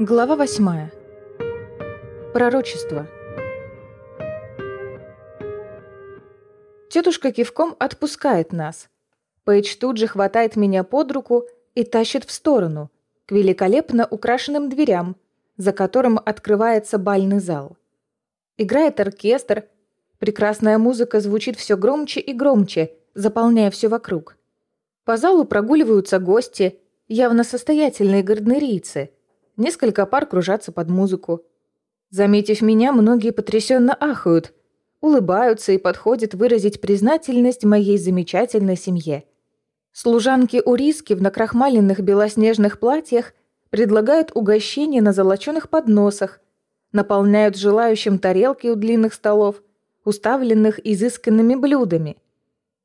Глава восьмая. Пророчество. Тетушка кивком отпускает нас. Пейдж тут же хватает меня под руку и тащит в сторону, к великолепно украшенным дверям, за которым открывается бальный зал. Играет оркестр, прекрасная музыка звучит все громче и громче, заполняя все вокруг. По залу прогуливаются гости, явно состоятельные гарднерийцы – Несколько пар кружатся под музыку. Заметив меня, многие потрясенно ахают, улыбаются и подходят выразить признательность моей замечательной семье. Служанки у в накрахмаленных белоснежных платьях предлагают угощения на золоченых подносах, наполняют желающим тарелки у длинных столов, уставленных изысканными блюдами.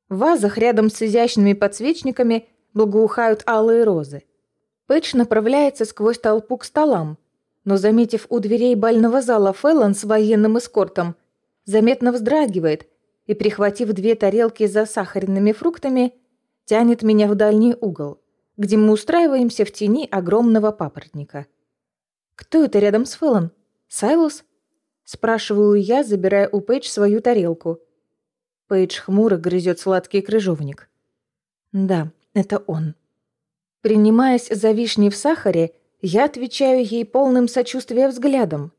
В вазах рядом с изящными подсвечниками благоухают алые розы. Пэтч направляется сквозь толпу к столам, но, заметив у дверей бального зала Феллон с военным эскортом, заметно вздрагивает и, прихватив две тарелки с засахаренными фруктами, тянет меня в дальний угол, где мы устраиваемся в тени огромного папоротника. «Кто это рядом с Феллон? Сайлус?» Спрашиваю я, забирая у Пейдж свою тарелку. Пейдж хмуро грызет сладкий крыжовник. «Да, это он». Принимаясь за вишни в сахаре, я отвечаю ей полным сочувствия взглядом.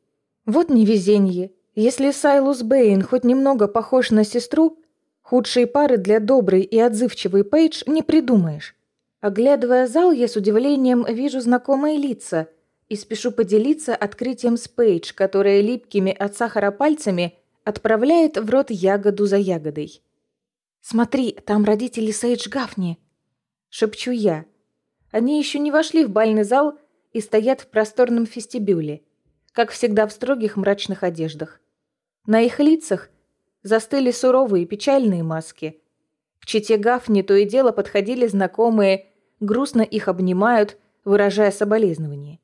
Вот невезенье. Если Сайлус Бэйн хоть немного похож на сестру, худшие пары для доброй и отзывчивой Пейдж не придумаешь. Оглядывая зал, я с удивлением вижу знакомые лица и спешу поделиться открытием с Пейдж, которая липкими от сахара пальцами отправляет в рот ягоду за ягодой. «Смотри, там родители Сейдж Гафни!» — шепчу я. Они еще не вошли в бальный зал и стоят в просторном фестибюле, как всегда в строгих мрачных одеждах. На их лицах застыли суровые печальные маски. К чете Гафни то и дело подходили знакомые, грустно их обнимают, выражая соболезнование.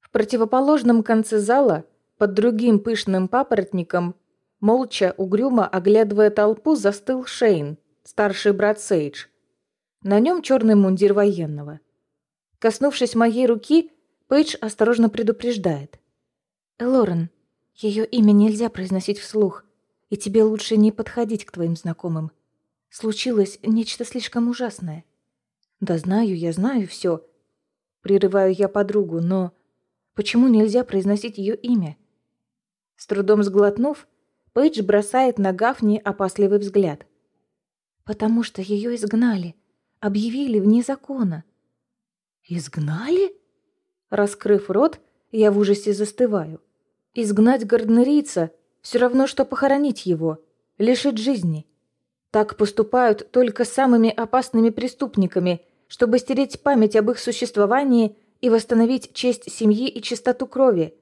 В противоположном конце зала, под другим пышным папоротником, молча, угрюмо оглядывая толпу, застыл Шейн, старший брат Сейдж. На нем черный мундир военного. Коснувшись моей руки, Пейдж осторожно предупреждает. «Элорен, ее имя нельзя произносить вслух, и тебе лучше не подходить к твоим знакомым. Случилось нечто слишком ужасное». «Да знаю, я знаю все. Прерываю я подругу, но... Почему нельзя произносить ее имя?» С трудом сглотнув, Пейдж бросает на Гафни опасливый взгляд. «Потому что ее изгнали, объявили вне закона». «Изгнали?» Раскрыв рот, я в ужасе застываю. Изгнать гарднерийца — все равно, что похоронить его, лишить жизни. Так поступают только самыми опасными преступниками, чтобы стереть память об их существовании и восстановить честь семьи и чистоту крови.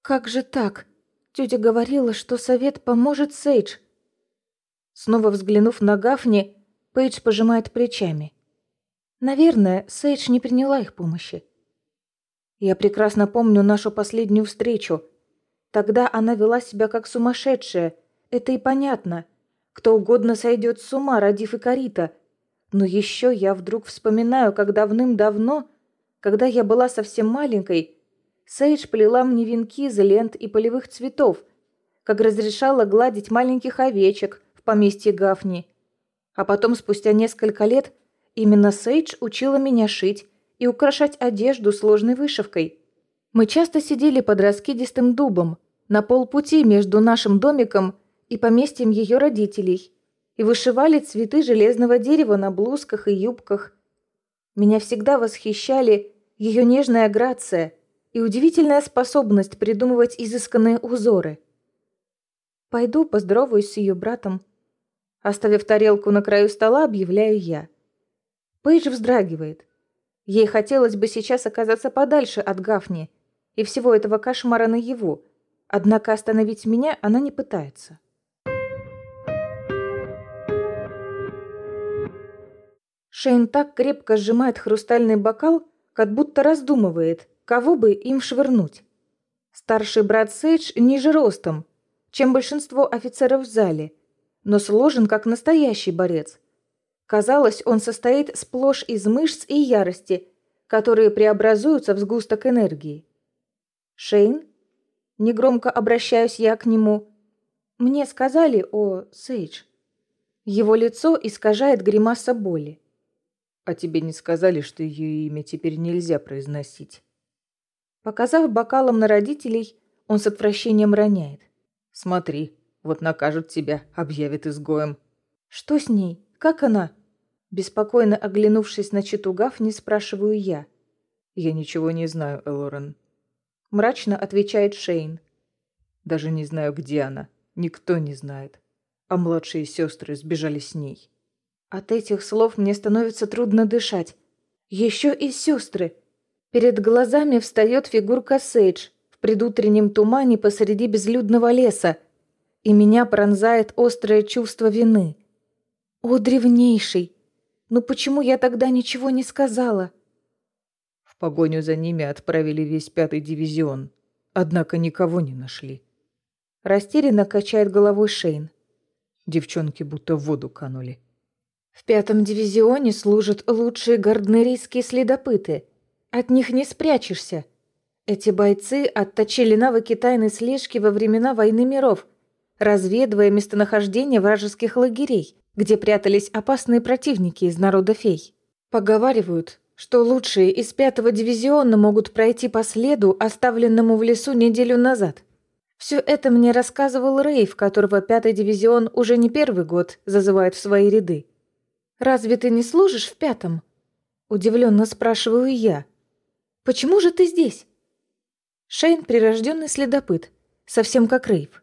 «Как же так?» Тетя говорила, что совет поможет Сейдж. Снова взглянув на Гафни, Пейдж пожимает плечами. Наверное, Сейдж не приняла их помощи. Я прекрасно помню нашу последнюю встречу. Тогда она вела себя как сумасшедшая. Это и понятно. Кто угодно сойдет с ума, родив Икарита. Но еще я вдруг вспоминаю, как давным-давно, когда я была совсем маленькой, Сейдж плела мне венки из лент и полевых цветов, как разрешала гладить маленьких овечек в поместье Гафни. А потом, спустя несколько лет, Именно Сейдж учила меня шить и украшать одежду сложной вышивкой. Мы часто сидели под раскидистым дубом на полпути между нашим домиком и поместьем ее родителей и вышивали цветы железного дерева на блузках и юбках. Меня всегда восхищали ее нежная грация и удивительная способность придумывать изысканные узоры. Пойду поздороваюсь с ее братом. Оставив тарелку на краю стола, объявляю я. Пейдж вздрагивает. Ей хотелось бы сейчас оказаться подальше от Гафни и всего этого кошмара на его, однако остановить меня она не пытается. Шейн так крепко сжимает хрустальный бокал, как будто раздумывает, кого бы им швырнуть. Старший брат Сейдж ниже ростом, чем большинство офицеров в зале, но сложен как настоящий борец. Казалось, он состоит сплошь из мышц и ярости, которые преобразуются в сгусток энергии. Шейн? Негромко обращаюсь я к нему. Мне сказали о Сейдж. Его лицо искажает гримаса боли. А тебе не сказали, что ее имя теперь нельзя произносить? Показав бокалом на родителей, он с отвращением роняет. Смотри, вот накажут тебя, объявят изгоем. Что с ней? Как она? Беспокойно оглянувшись на читу не спрашиваю я. Я ничего не знаю, Элорен. Мрачно отвечает Шейн. Даже не знаю, где она. Никто не знает. А младшие сестры сбежали с ней. От этих слов мне становится трудно дышать. Еще и сестры. Перед глазами встает фигурка Сейдж в предутреннем тумане посреди безлюдного леса, и меня пронзает острое чувство вины. О, древнейший! Ну почему я тогда ничего не сказала? В погоню за ними отправили весь пятый дивизион, однако никого не нашли. Растерянно качает головой Шейн. Девчонки будто в воду канули. В пятом дивизионе служат лучшие гарднерийские следопыты. От них не спрячешься. Эти бойцы отточили навыки тайной слежки во времена войны миров, разведывая местонахождение вражеских лагерей, где прятались опасные противники из народа фей. Поговаривают, что лучшие из пятого дивизиона могут пройти по следу, оставленному в лесу неделю назад. Все это мне рассказывал Рейв, которого пятый дивизион уже не первый год зазывает в свои ряды. «Разве ты не служишь в пятом?» Удивленно спрашиваю я. «Почему же ты здесь?» Шейн – прирожденный следопыт, совсем как Рейв.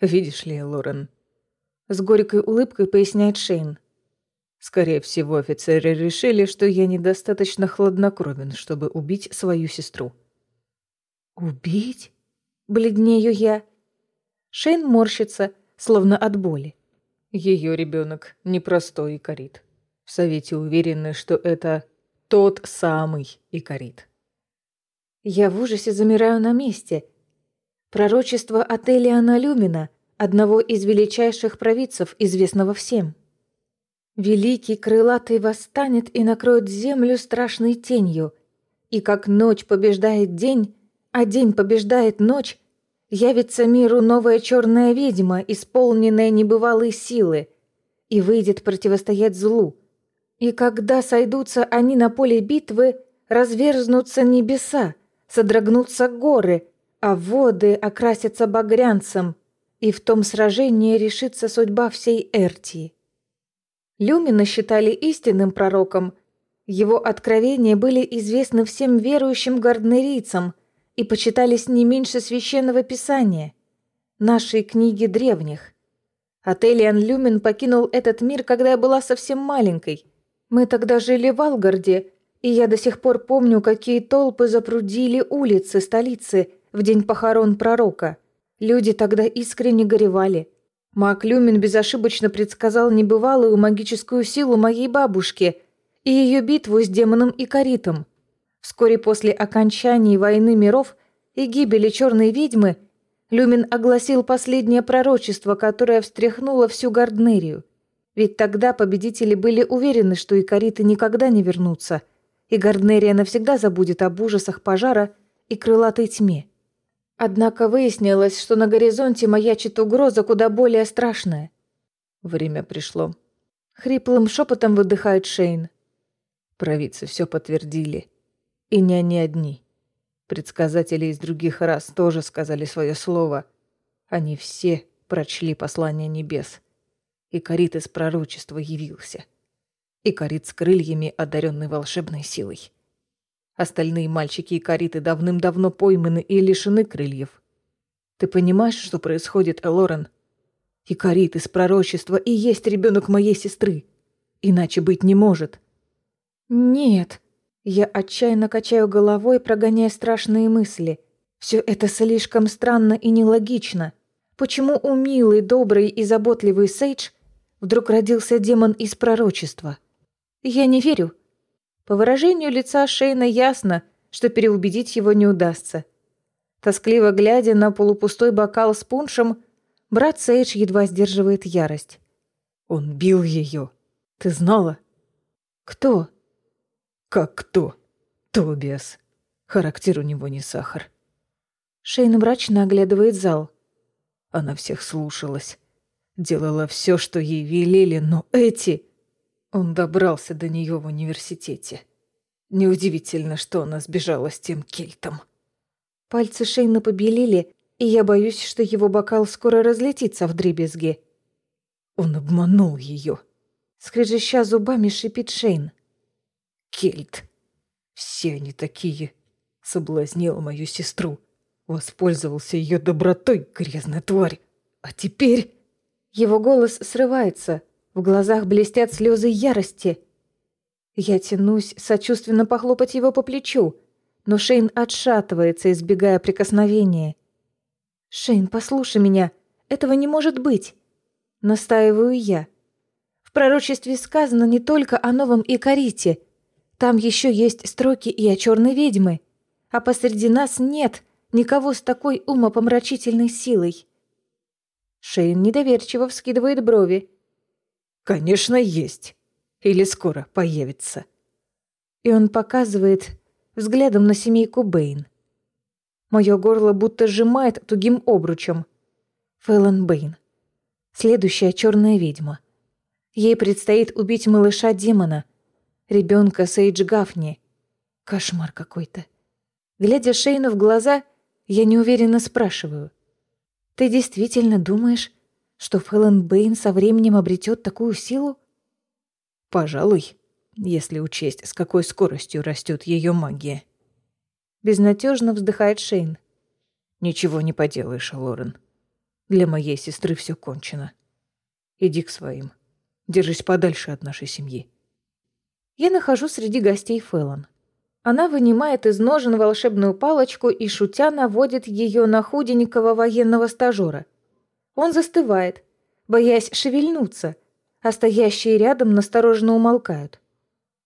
«Видишь ли, Лорен?» С горькой улыбкой поясняет Шейн. «Скорее всего, офицеры решили, что я недостаточно хладнокровен, чтобы убить свою сестру». «Убить?» Бледнею я. Шейн морщится, словно от боли. Ее ребенок непростой Икарит. В Совете уверены, что это тот самый Икарит. Я в ужасе замираю на месте. Пророчество от Элиана Люмина, одного из величайших провидцев, известного всем. Великий крылатый восстанет и накроет землю страшной тенью, и как ночь побеждает день, а день побеждает ночь, Явится миру новая черная ведьма, исполненная небывалой силы, и выйдет противостоять злу. И когда сойдутся они на поле битвы, разверзнутся небеса, содрогнутся горы, а воды окрасятся багрянцем, и в том сражении решится судьба всей Эртии. Люмина считали истинным пророком. Его откровения были известны всем верующим гарднерийцам – и почитались не меньше священного писания, нашей книги древних. Отелиан Люмен покинул этот мир, когда я была совсем маленькой. Мы тогда жили в Алгарде, и я до сих пор помню, какие толпы запрудили улицы столицы в день похорон пророка. Люди тогда искренне горевали. Маг Люмен безошибочно предсказал небывалую магическую силу моей бабушки и ее битву с демоном Икаритом. Вскоре после окончания войны миров и гибели черной ведьмы Люмин огласил последнее пророчество, которое встряхнуло всю Гарднерию. Ведь тогда победители были уверены, что икариты никогда не вернутся, и Гарднерия навсегда забудет об ужасах пожара и крылатой тьме. Однако выяснилось, что на горизонте маячит угроза куда более страшная. Время пришло. Хриплым шепотом выдыхает Шейн. Провидцы все подтвердили. И не они одни. Предсказатели из других рас тоже сказали свое слово. Они все прочли послание небес. И Карит из пророчества явился. И Карит с крыльями, одаренный волшебной силой. Остальные мальчики и Кариты давным-давно пойманы и лишены крыльев. Ты понимаешь, что происходит, Элорен? И Карит из пророчества и есть ребенок моей сестры. Иначе быть не может. Нет, я отчаянно качаю головой, прогоняя страшные мысли. Все это слишком странно и нелогично. Почему у милой, доброй и заботливой Сейдж вдруг родился демон из пророчества? Я не верю. По выражению лица Шейна ясно, что переубедить его не удастся. Тоскливо глядя на полупустой бокал с пуншем, брат Сейдж едва сдерживает ярость. «Он бил ее. Ты знала?» «Кто?» Как кто? Тобиас. Характер у него не сахар. Шейн мрачно оглядывает зал. Она всех слушалась. Делала все, что ей велели, но эти... Он добрался до нее в университете. Неудивительно, что она сбежала с тем кельтом. Пальцы Шейна побелели, и я боюсь, что его бокал скоро разлетится в дребезги. Он обманул ее. Скрежеща зубами, шипит Шейн. Кельт. Все они такие. Соблазнил мою сестру. Воспользовался ее добротой, грязная тварь. А теперь... Его голос срывается. В глазах блестят слезы ярости. Я тянусь сочувственно похлопать его по плечу, но Шейн отшатывается, избегая прикосновения. «Шейн, послушай меня. Этого не может быть!» Настаиваю я. В пророчестве сказано не только о новом Икарите. Там еще есть строки и о черной ведьме. А посреди нас нет никого с такой умопомрачительной силой. Шейн недоверчиво вскидывает брови. «Конечно, есть. Или скоро появится». И он показывает взглядом на семейку Бэйн. Мое горло будто сжимает тугим обручем. Фэллон Бэйн. Следующая черная ведьма. Ей предстоит убить малыша-демона, ребенка Сейдж Гафни. Кошмар какой-то. Глядя Шейну в глаза, я неуверенно спрашиваю. «Ты действительно думаешь, что Фэллон Бэйн со временем обретет такую силу?» «Пожалуй, если учесть, с какой скоростью растет ее магия». Безнадежно вздыхает Шейн. «Ничего не поделаешь, Лорен. Для моей сестры все кончено. Иди к своим. Держись подальше от нашей семьи». Я нахожу среди гостей Фэллон. Она вынимает из ножен волшебную палочку и, шутя, наводит ее на худенького военного стажера. Он застывает, боясь шевельнуться, а стоящие рядом настороженно умолкают.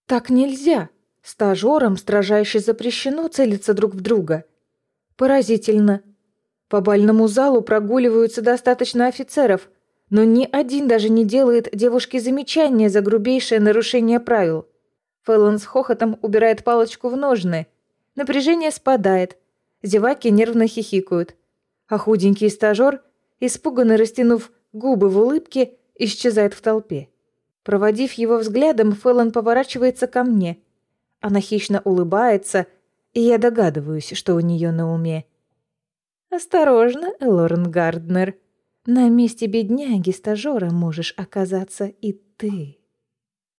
«Так нельзя!» Стажерам строжайше запрещено целиться друг в друга. Поразительно. По бальному залу прогуливаются достаточно офицеров, но ни один даже не делает девушке замечания за грубейшее нарушение правил. Фэллон с хохотом убирает палочку в ножны. Напряжение спадает. Зеваки нервно хихикают. А худенький стажер, испуганно растянув губы в улыбке, исчезает в толпе. Проводив его взглядом, Фэллон поворачивается ко мне – она хищно улыбается, и я догадываюсь, что у нее на уме. «Осторожно, Лорен Гарднер. На месте бедняги-стажера можешь оказаться и ты».